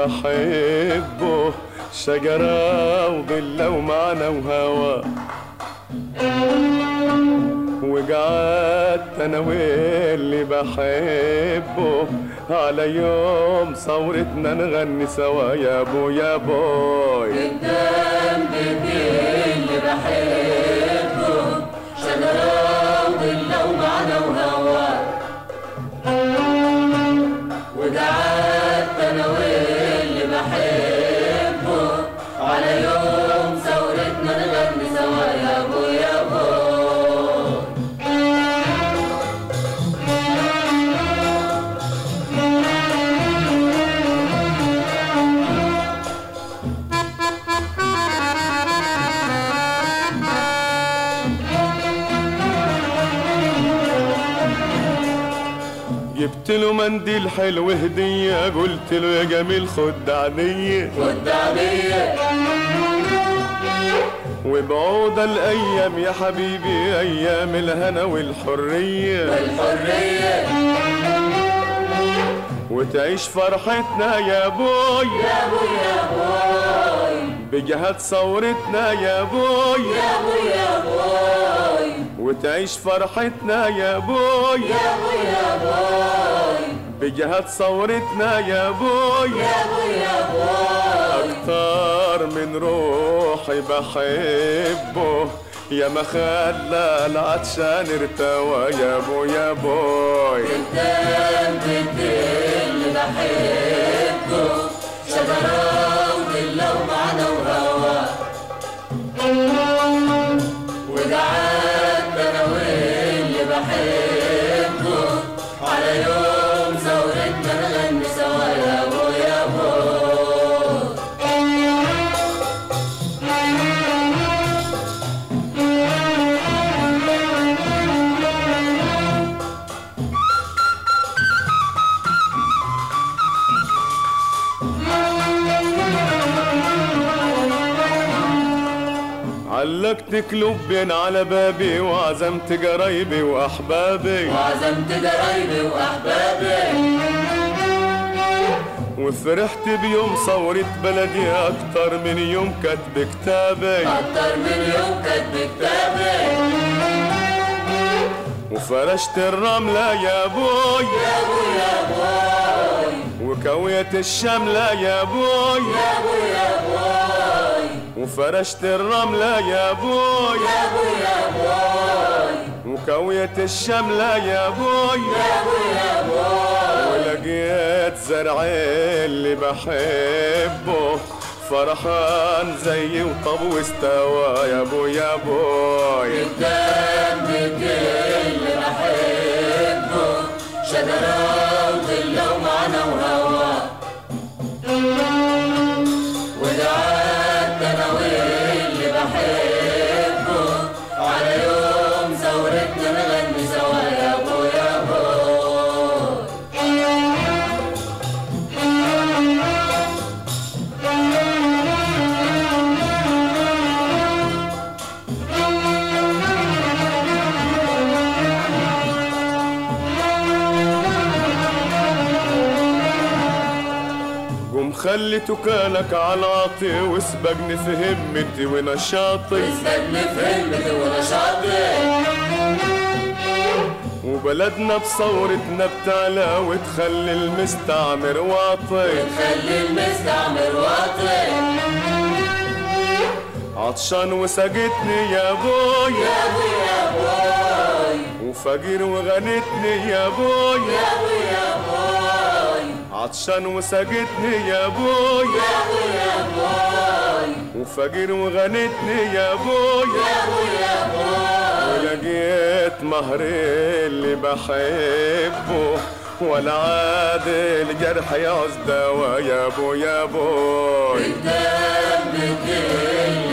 بحبه شجرة وظلة ومعنى وهوا وقعدت أنا واللي بحبه على يوم ثورتنا نغني سوا. يا بو يا بوي قدام بيتي اللي بحبه. جبت له منديل حلو هدية قلت له يا جميل خد عدية خد عادية وبعود الأيام يا حبيبي أيام الهنا والحرية. والحرية. وتعيش فرحتنا يا بوي. يا ابو يا بوي. بجهاد ثورتنا يا بوي. يا ابو يا بوي. وتعيش فرحتنا يا بوي. يا ابو يا بوي. بجهاد ثورتنا يا بوي. يا ابو يا بوي. أكتر من روحي بحبه. يا ما خلى العطشان ارتوى يا بو يا بوي. بيتي اللي بحبه. علقت كلوبين على بابي وعزمت قرايبي وأحبابي. وعزمت قرايبي وأحبابي. وفرحت بيوم ثورة بلدي أكتر من يوم كتب كتابي. أكتر من يوم كتب كتابي. وفرشت الرملة يا بوي يا ابو يا بوي وكويت الشملة يا بوي يا ابو يا بوي وفرشت الرملة يا بوي. يا ابو يا بوي. وكويت الشملة يا بوي. يا ابو يا بوي. ولقيت زرعي اللي بحبه فرحان زيي وطب واستوى. يا بو يا بوي. قدام بيتي اللي بحبه شجرة قوم خلي تكالك على عاطي واسبقني في همتي ونشاطي استنى في همتي ونشاطي وبلدنا بثورتنا بتعلى وتخلي المستعمر واطي خلي المستعمر واطي عطشان وسقتني يا بوي. يا ابو يا بوي. وفقير وغنتني يا بوي. يا بوي عطشان وسقتني يا بوي. يا بوي وفقير وغنتني يا بوي. يا بوي ولقيت مهري اللي بحبه ولا عاد الجرح يعوز دوا يا بو يا بوي. اللي بحبه